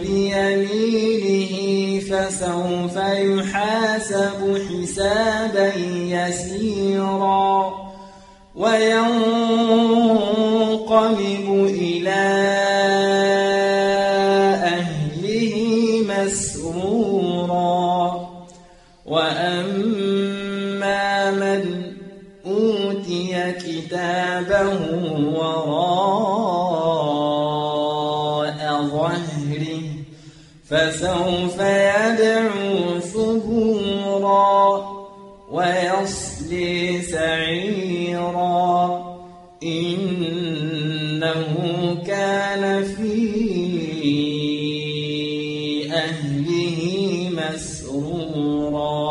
بيمينه فسوف يحاسب حسابا يسيرا وينقلب إلى أهله مسرورا وأما من أوتي كتابه وراء فسوف يدعو ثبورا ويصلي سعيرا. إنه كان في أهله مسرورا.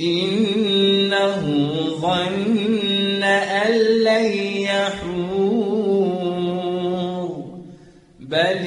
إنه ظن أن لن يحور. بل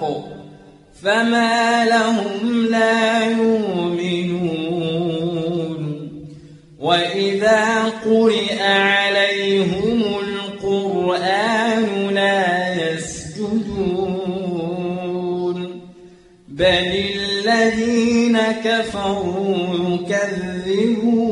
فما لهم لا يؤمنون وإذا قرئ عليهم القرآن لا يسجدون بل الذين كفروا يكذبون